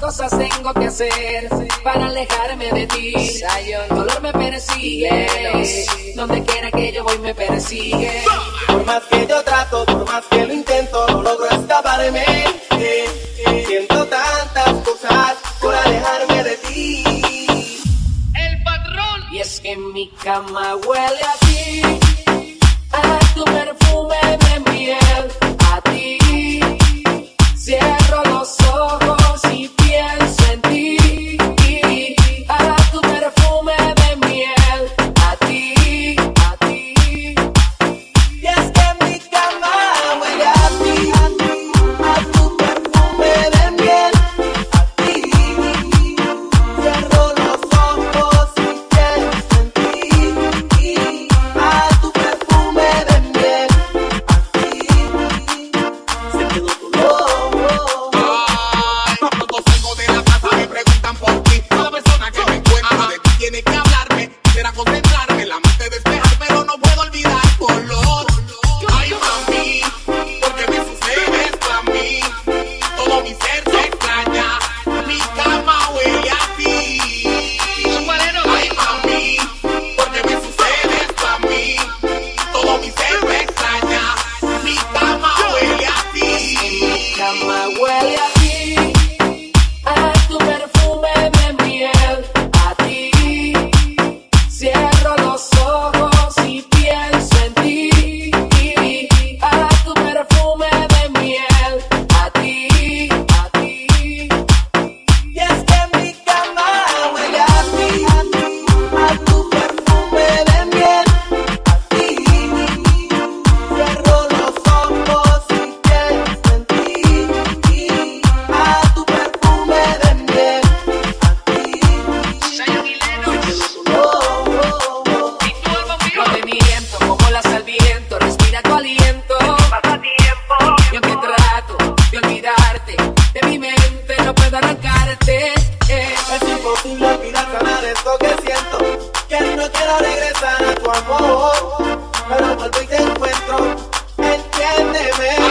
Cosas tengo que hacer para alejarme de ti. El dolor me persigue. Donde quiera que yo voy me persigue. Por más que yo trato, por más que lo intento, no logro escaparme. Siento tantas cosas por alejarme de ti. El patrón. Y es que mi cama huele a ti. A tu perfume de miel. A ti. on my de mi mente no puedo arrancarte. Eh. Es imposible olvidar nada de esto que siento. Que no quiero regresar a tu amor. Pero vuelvo y te encuentro. Entiéndeme.